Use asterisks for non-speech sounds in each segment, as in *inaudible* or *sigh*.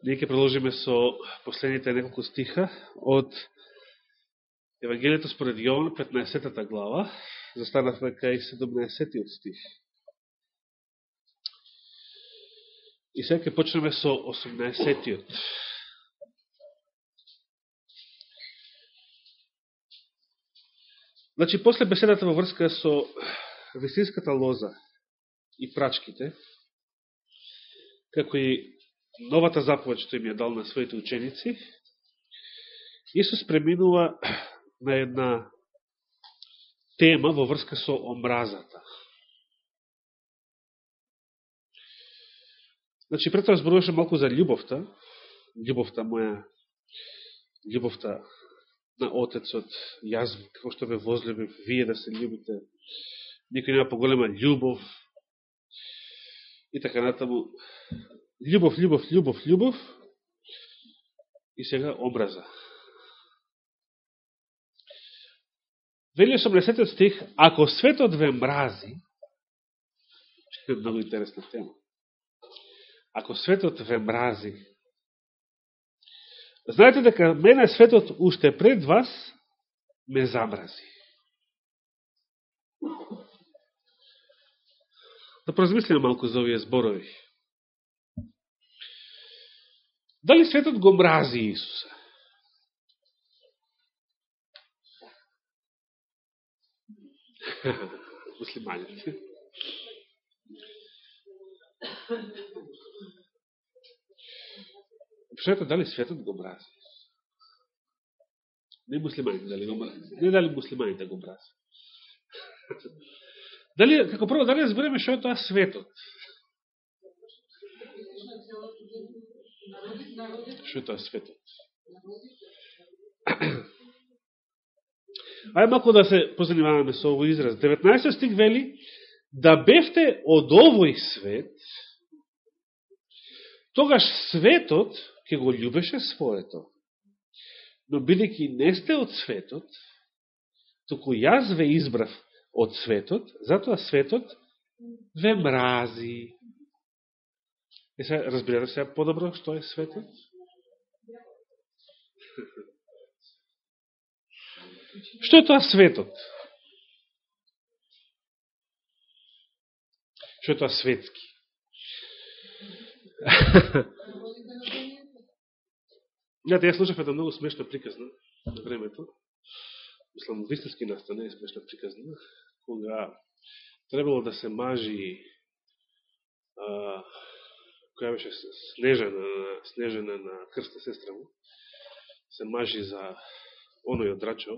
Ние ќе продолжиме со последните неколку стиха од Евангелието според Јован, 15 глава, застанавме кај 17 стих. И сега ќе почнеме со 18-тиот. Значи, после беседата во врска со вестинската лоза и прачките, како и новата заповед што им ја дал на своите ученици, Исус преминува *clears throat* на една тема во врска со омразата. Значи, пред тоа зборуваше малку за љубовта, љубовта моја, љубовта на Отецот, јас, како што ве возлюбив, вие да се љубите, никој нема поголема љубов, и така натаму, љубов, љубов, љубов, љубов и сега образа. Вели 80 стих, ако светот ве мрази, е много интересна тема, ако светот ве мрази, знаете дека мене светот уште пред вас ме замрази. Да поразмислиме малку за овие зборови. Дали светот го мрази Исуса? *laughs* Муслиманите. Пишете дали светот го мрази. Не муслиманите дали го мрази. Не дали муслиманите го мрази. *laughs* Дали, како прво, дали разбереме што е тоа светот? Што е тоа светот? *clears throat* Ај малко да се позанимаваме со овој израз. 19 стих вели, да бевте од овој свет, тогаш светот ќе го љубеше своето. Но бидејќи не сте од светот, току јас ве избрав од светот, затоа светот ве мрази. Е, се разбирате сега подобро што е светот? Што е тоа светот? Што е тоа светски? *laughs* Знаете, ја слушав една многу смешна приказна на времето. Мислам, вистински настане е смешна приказна, кога требало да се мажи а, која беше снежена, снежена на крста сестра му, се мажи за оној од Драчо.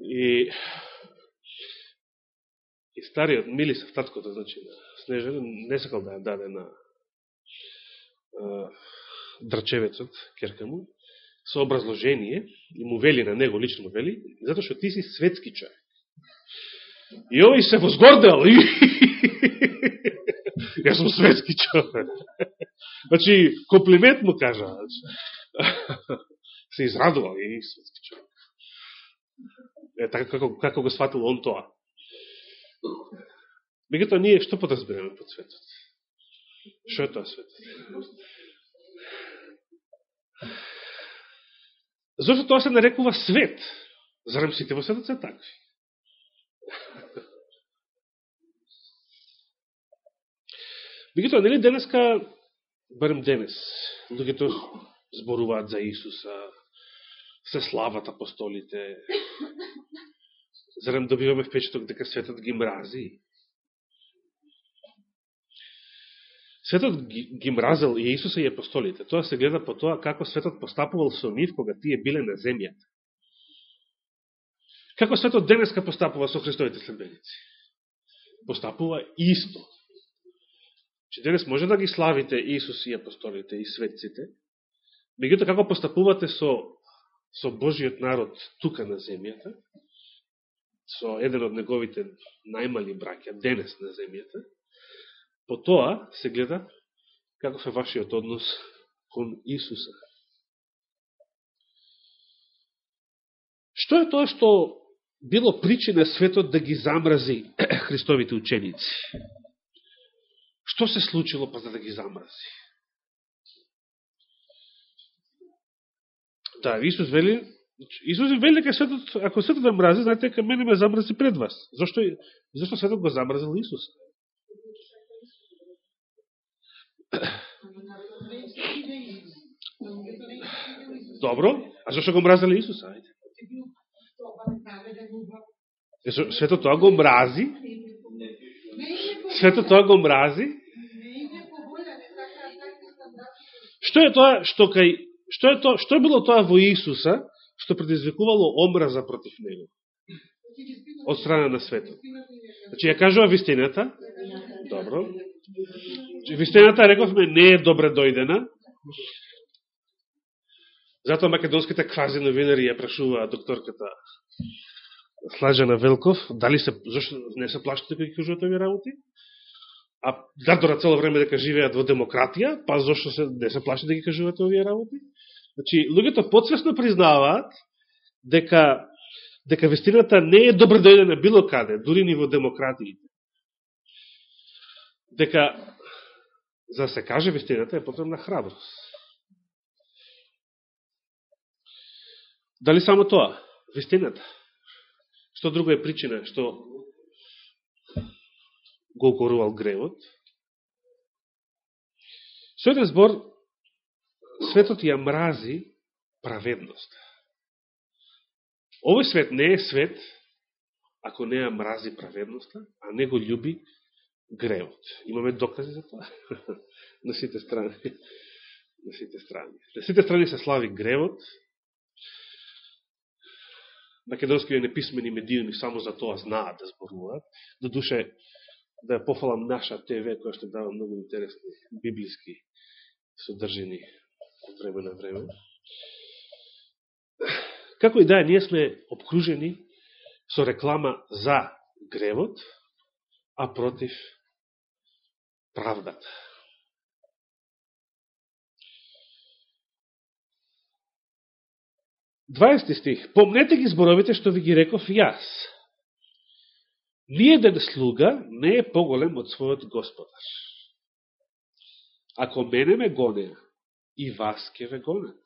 И, и стариот Милисав, таткото, значи, на Снежена, не сакал да ја даде на а, Драчевецот, керка му, со образложение, и му вели на него, лично му вели, затоа што ти си светски човек. И овој се возгордел, и *laughs* Јас сум светски човек. *laughs* Значи, комплимент му кажа. Значи. *laughs* Се израдува и светски човек. Е, така како, како го сватил он тоа. Мегато ние што подразбираме под светот? Што е тоа светот? Зошто тоа се нарекува свет? Зарем сите во светот се такви? Мегутоа, нели денеска, барем денес, докато зборуваат за Исуса, се слават апостолите, зарем добиваме впечаток дека светот ги мрази. Светот ги, ги мразел и Исуса и апостолите. Тоа се гледа по тоа како светот постапувал со нив кога тие биле на земјата. Како светот денеска постапува со Христовите следбеници? Постапува исто. Че денес може да ги славите Исус и апостолите и светците, меѓуто како постапувате со, со Божиот народ тука на земјата, со еден од неговите најмали браќа денес на земјата, по тоа се гледа каков е вашиот однос кон Исуса. Што е тоа што било причина светот да ги замрази *clears throat* Христовите ученици? Што се случило па за да ги замрази? Да, Исус вели, Исус вели дека светот, ако светот да мрази, знаете дека мене ме замрази пред вас. Зашто, зашто светот го замразил Исус? Добро, а зашто го мразиле Исус? Светот тоа го мрази, Светот тоа го мрази? Што е тоа што кај што е тоа што е било тоа во Исуса што предизвикувало омраза против него од страна на светот? Значи ја кажува вистината. Добро. Значи, вистината рековме не е добре дојдена. Затоа македонските квази новинари ја прашуваа докторката Слажена Велков, дали се, зашто не се плашите кои кажуват овие работи? А Гардора цело време дека живеат во демократија, па зашто се, не се плашите да ги кажувате овие работи? Значи, луѓето подсвесно признаваат дека дека вестината не е добре да дојдена било каде, дури ни во демократиите. Дека за да се каже вестината е потребна храброст. Дали само тоа? Вистината. Што друго е причина што го укорувал гревот? Со еден збор, светот ја мрази праведност. Овој свет не е свет ако не ја мрази праведноста, а не го љуби гревот. Имаме докази за тоа *laughs* на сите страни. *laughs* На сите страни. На сите страни се слави гревот, македонскиот неписмени медиуми само за тоа знаат да зборуваат. До душе, да ја пофалам наша ТВ, која што дава многу интересни библиски содржини од време на време. Како и да е, ние сме обкружени со реклама за гревот, а против правдата. 20 стих. Помнете ги зборовите што ви ги реков јас. Ниједен слуга не е поголем од својот господар. Ако мене ме гонеа, и вас ке ве гонат.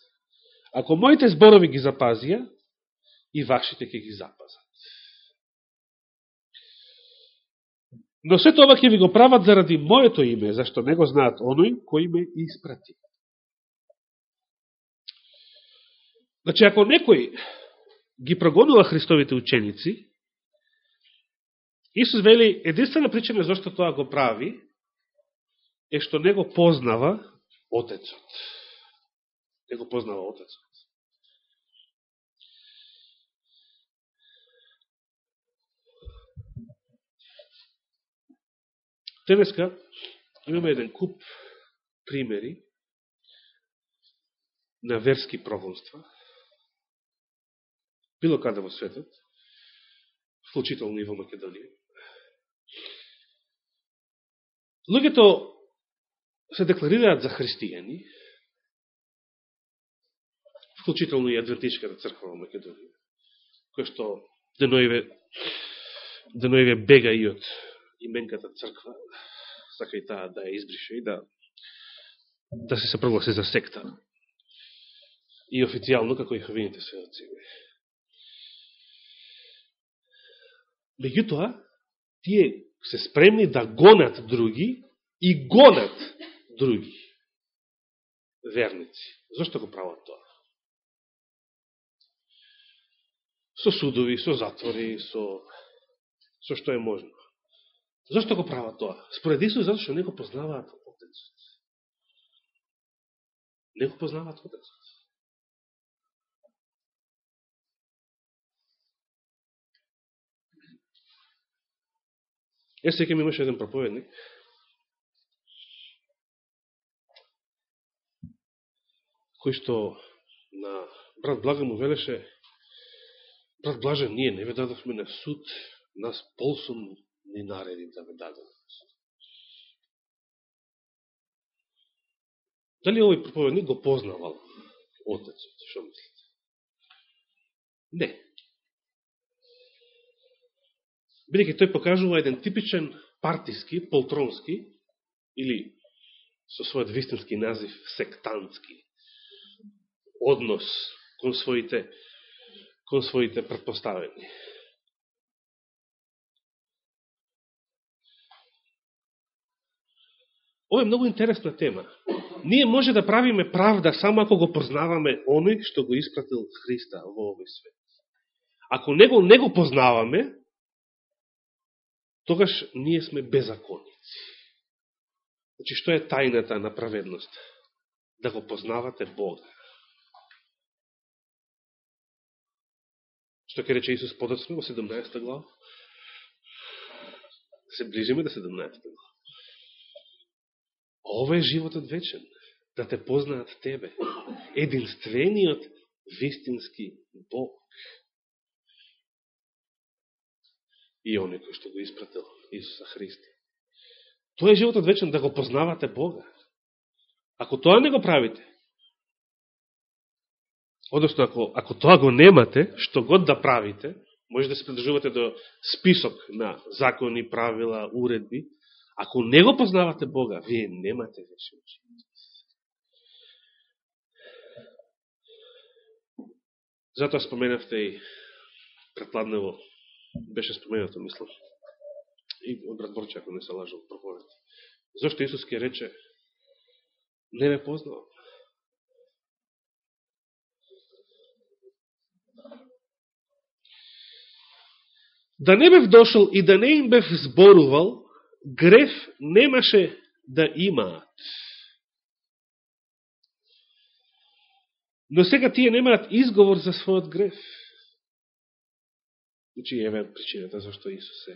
Ако моите зборови ги запазија, и вашите ке ги запазат. Но се тоа ќе ви го прават заради моето име, зашто не го знаат оној кој ме испрати. Значи, ако некој ги прогонува Христовите ученици, Исус вели, единствена причина зашто тоа го прави, е што не го познава Отецот. Не го познава Отецот. Денеска имаме еден куп примери на верски прогонства, било каде во светот, вклучително и во Македонија. Луѓето се декларираат за христијани, вклучително и Адвертичката црква во Македонија, која што деноиве, деноиве бега и од именката црква, сака и таа да ја избрише и да, да се се прогласи за секта. И официјално, како и хавините сведоци. Меѓутоа, тие се спремни да гонат други и гонат други верници. Зошто го прават тоа? Со судови, со затвори, со, со што е можно. Зошто го прават тоа? Според Исус, затоа што не го познаваат Отецот. Не го познаваат Отецот. Јас ми имаше еден проповедник, кој што на брат Блага му велеше, брат Блаже, ние не ве дадохме на суд, нас полсум ни нареди да ве дадоме. Дали овој проповедник го познавал Отецот? што мислите? Не бидеќи тој покажува еден типичен партиски, полтронски, или со својот вистински назив сектантски однос кон своите, кон своите предпоставени. Ова е многу интересна тема. Ние може да правиме правда само ако го познаваме оној што го испратил Христа во овој свет. Ако него не го познаваме, тогаш ние сме беззаконници. Значи, што е тајната на праведност? Да го познавате Бога. Што ке рече Исус подоцно во 17 глава? Се ближиме до 17 глава. Ова е животот вечен. Да те познаат тебе. Единствениот вистински Бог. И оне кој што го испратил Исуса Христа. Тоа е животот вечен, да го познавате Бога. Ако тоа не го правите, односно ако, ако тоа го немате, што год да правите, може да се придржувате до список на закони, правила, уредби, Ако не го познавате Бога, вие немате вече живот. Затоа споменавте и предпладнево беше споменато, мислам. И брат Борче, ако не се лажам, проповед. Зошто Исус ке рече, не ме познавам. Да не бев дошол и да не им бев зборувал, греф немаше да имаат. Но сега тие немаат изговор за својот греф. Значи, еве причината зашто Исус е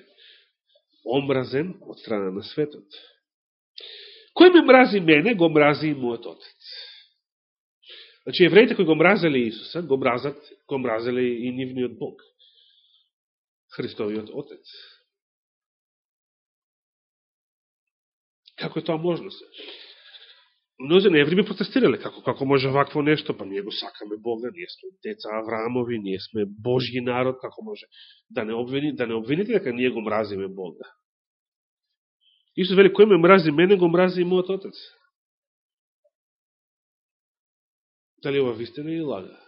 омразен од страна на светот. Кој ме мрази мене, го мрази и мојот Отец. Значи, евреите кои го мразели Исуса, го мразат, го мразели и нивниот Бог. Христовиот Отец. Како е тоа можно се? Мнози на еври би протестирале, како, како може вакво нешто, па ние го сакаме Бога, ние сме деца Авраамови, ние сме Божји народ, како може да не, обвини, да не обвините дека ние го мразиме Бога. Исус вели, кој ме мрази мене, го мрази и мојот отец. Дали ова вистина или лага?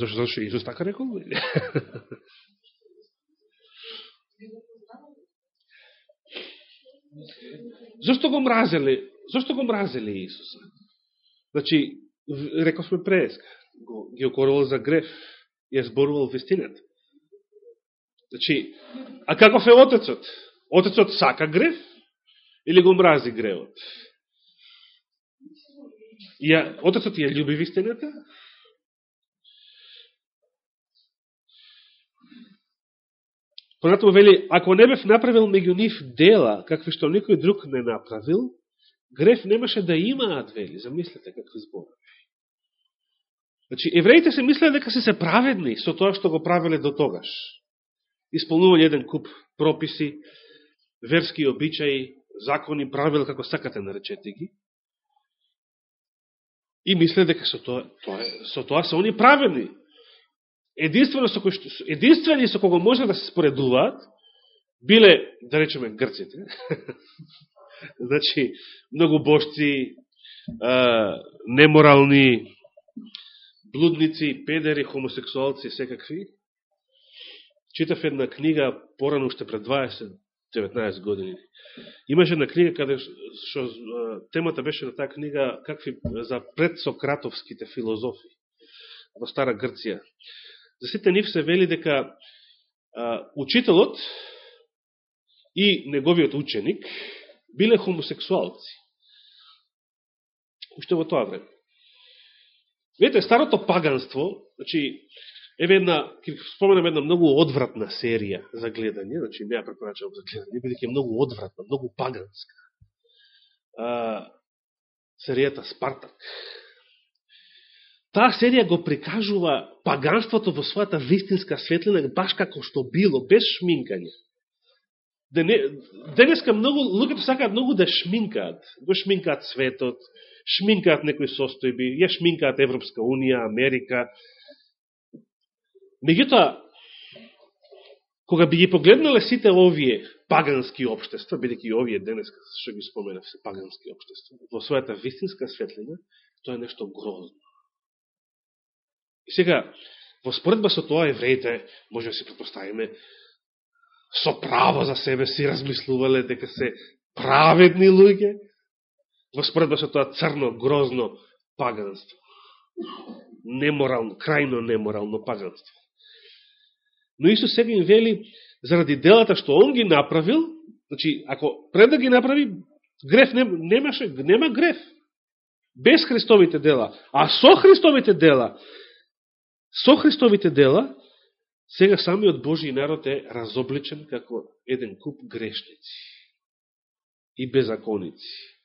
Зашто, зашто Исус така рекол? *laughs* Зошто го мразеле? Зошто го мразеле Исуса? Значи, рековме преска, го, ги окорувал за греф, ја зборувал вистината. Значи, а каков е Отецот? Отецот сака греф или го мрази гревот? Ја, отецот ја љуби вистината, Понатаму вели, ако не бев направил меѓу нив дела, какви што никој друг не направил, греф немаше да имаат, вели, замислете какви зборови. Значи, евреите се мислеа дека се се праведни со тоа што го правиле до тогаш. Исполнували еден куп прописи, верски обичаи, закони, правила, како сакате наречете ги. И мисле дека со тоа, тоа, со тоа се они праведни единствено со кој што, единствени со кого може да се споредуваат, биле, да речеме, грците, *laughs* значи, многу бошци, неморални, блудници, педери, хомосексуалци, секакви. Читав една книга, порано уште пред 20-19 години. Имаше една книга каде што темата беше на таа книга какви за предсократовските филозофи во Стара Грција за сите нив се вели дека а, учителот и неговиот ученик биле хомосексуалци. Уште во тоа време. Видите, старото паганство, значи, еве една, ќе споменам една многу одвратна серија за гледање, значи не ја препорачувам за гледање, бидеќи е многу одвратна, многу паганска. А, серијата Спартак таа серија го прикажува паганството во својата вистинска светлина, баш како што било, без шминкање. Дене, денеска многу, луѓето сакаат многу да шминкаат. Го шминкаат светот, шминкаат некои состојби, ја шминкаат Европска Унија, Америка. Меѓутоа, кога би ги погледнале сите овие пагански обштества, бидеќи овие денеска, што ги споменав, се пагански обштества, во својата вистинска светлина, тоа е нешто грозно И сега, во споредба со тоа евреите, може да се предпоставиме, со право за себе си размислувале дека се праведни луѓе, во споредба со тоа црно, грозно паганство. Неморално, крајно неморално паганство. Но Исус сега им вели, заради делата што Он ги направил, значи, ако пред да ги направи, греф не, немаше, нема греф. Без Христовите дела. А со Христовите дела, со Христовите дела, сега самиот Божи народ е разобличен како еден куп грешници и беззаконици.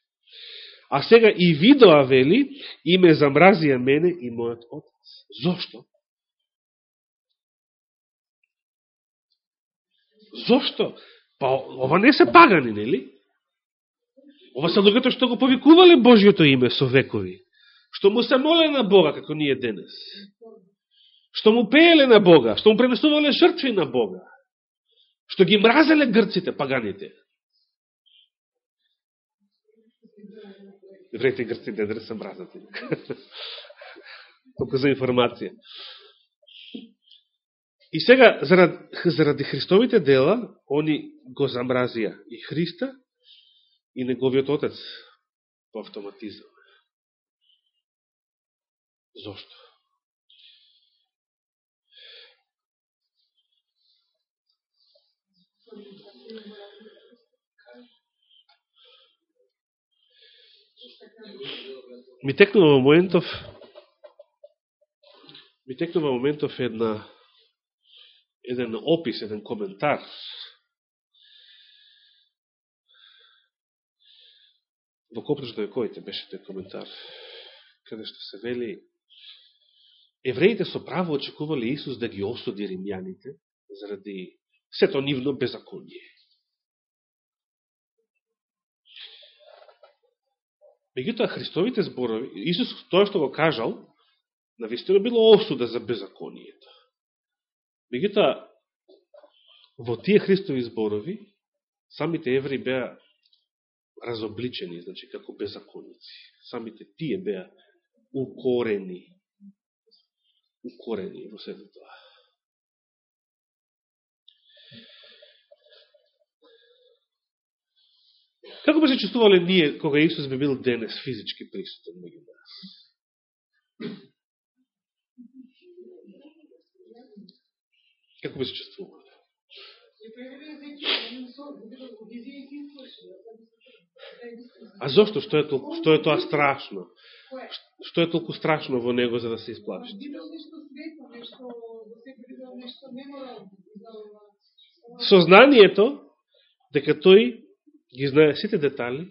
А сега и видоа вели, и ме замразија мене и мојот отец. Зошто? Зошто? Па ова не се пагани, нели? Ова се луѓето што го повикувале Божиото име со векови. Што му се моле на Бога, како ние денес. Што му пееле на Бога, што му пренесувале жртви на Бога. Што ги мразеле грците, паганите. Евреите и грците да се мразат. Толку за информација. И сега, заради, заради Христовите дела, они го замразија и Христа, и неговиот отец по автоматизам. Зошто? Ми текнува моментов ми текнува моментов една еден опис, еден коментар во Копнеш на вековите беше тој коментар, каде што се вели евреите со право очекувале Исус да ги осуди римјаните заради сето нивно беззаконие. Меѓутоа, Христовите зборови, Исус тоа што го кажал, навистина било осуда за беззаконието. Меѓутоа, во тие Христови зборови, самите евреи беа разобличени, значи како беззаконици. Самите тие беа укорени. Укорени во сето тоа. Како би се чувствувале ние кога Исус би бил денес физички присутен меѓу нас? Како би се чувствувале? А зошто? Што е, толку, што е тоа страшно? Што е толку страшно во него за да се исплаши? Сознанието дека тој ги знае сите детали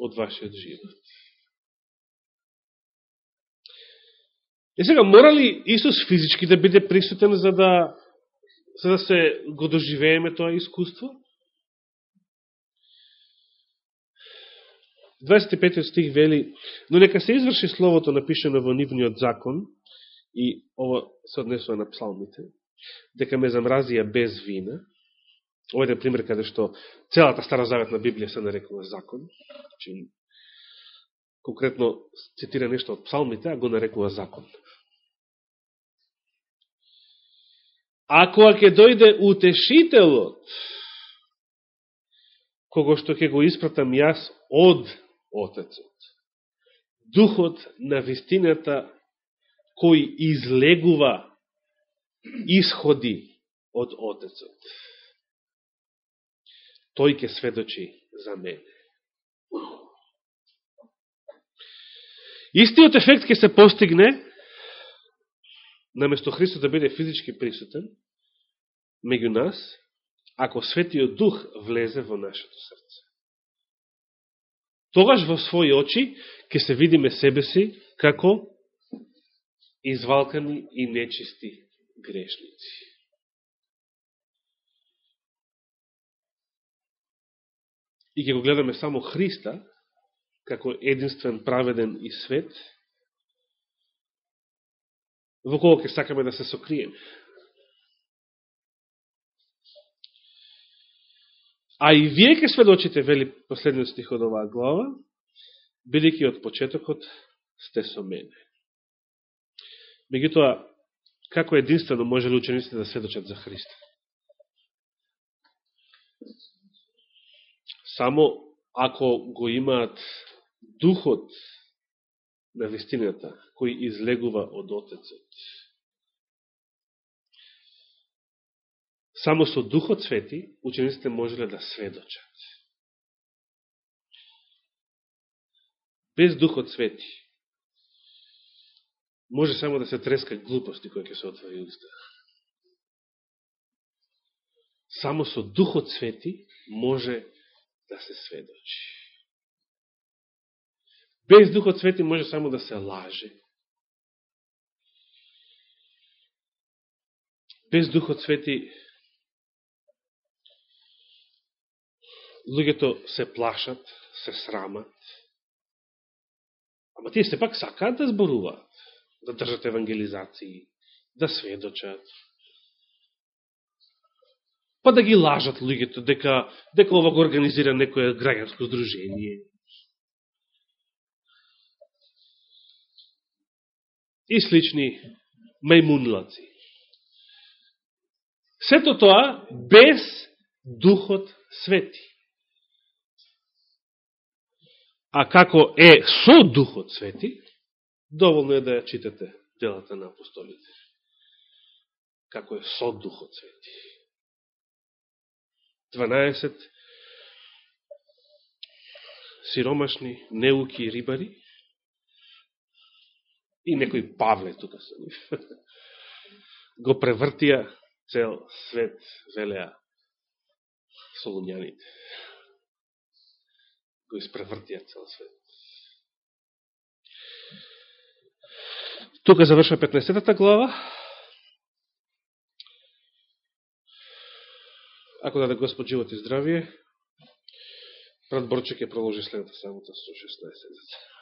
од вашиот живот. И сега, мора ли Исус физички да биде присутен за да, за да се го доживееме тоа искуство? 25 стих вели, но нека се изврши словото напишено во нивниот закон, и ова се однесува на псалмите, дека ме замразија без вина. Ова е пример каде што целата старозаветна Библија се нарекува закон. че конкретно цитира нешто од псалмите, а го нарекува закон. Ако ќе дојде утешителот, кого што ќе го испратам јас од Отецот. Духот на вистината кој излегува исходи од Отецот. Тој ќе сведочи за мене. Истиот ефект ќе се постигне, наместо Христос да биде физички присутен, меѓу нас, ако Светиот Дух влезе во нашето срце тогаш во своји очи ќе се видиме себе си како извалкани и нечисти грешници. И ќе го гледаме само Христа, како единствен, праведен и свет, во кого ќе сакаме да се сокриеме. А и вие ке сведочите, вели последниот стих од оваа глава, бидејќи од почетокот сте со мене. Меѓутоа, како единствено може ли учениците да сведочат за Христа? Само ако го имаат духот на вистината, кој излегува од Отецот. Само со Духот Свети учениците можеле да сведочат. Без Духот Свети може само да се треска глупости кои ќе се отвори уста. Само со Духот Свети може да се сведочи. Без Духот Свети може само да се лаже. Без Духот Свети луѓето се плашат, се срамат. Ама тие се пак сакаат да зборуваат, да држат евангелизации, да сведочат. Па да ги лажат луѓето дека, дека ова го организира некоја граѓанско здружение. И слични мајмунлаци. Сето тоа без Духот Свети. А како е со Духот Свети, доволно е да ја читате делата на апостолите. Како е со Духот Свети. 12 сиромашни, неуки рибари и некој Павле тука со нив. *laughs* Го превртија цел свет, велеа солуњаните го испревртија цел свет. Тука завршва 15-та глава. Ако даде Господ живот и здравие, брат Борчек ќе проложи следната самота 116.